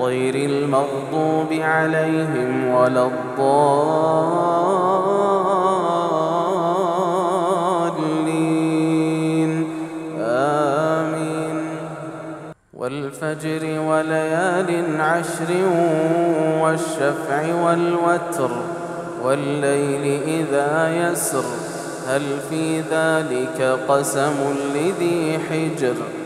غير المغضوب عليهم ولا الضالين. آمين. والفجر وليال عشر والشفع والوتر والليل إذا يسر هل في ذلك قسم لذي حجر؟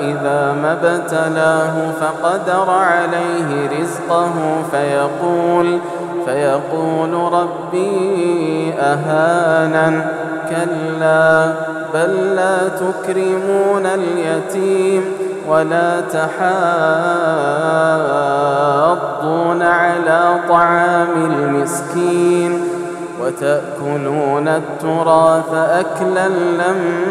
إذا ما ابتلاه فقدر عليه رزقه فيقول فيقول ربي أهانن كلا بل لا تكرمون اليتيم ولا تحاضون على طعام المسكين وتأكلون التراث أكلا لما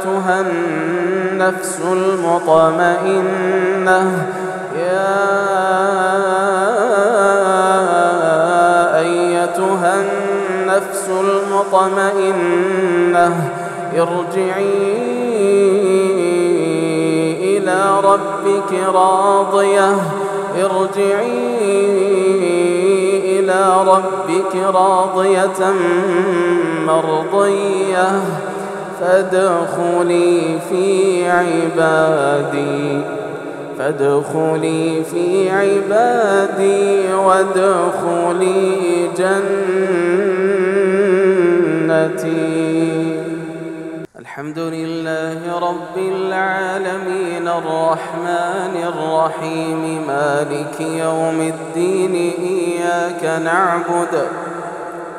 أيتها النفس المطمئنة يا أيتها النفس المطمئنة ارجعي إلى ربك راضية ارجعي إلى ربك راضية مرضية فادخلي في عبادي فادخلي في عبادي وادخلي جنتي. الحمد لله رب العالمين الرحمن الرحيم مالك يوم الدين إياك نعبد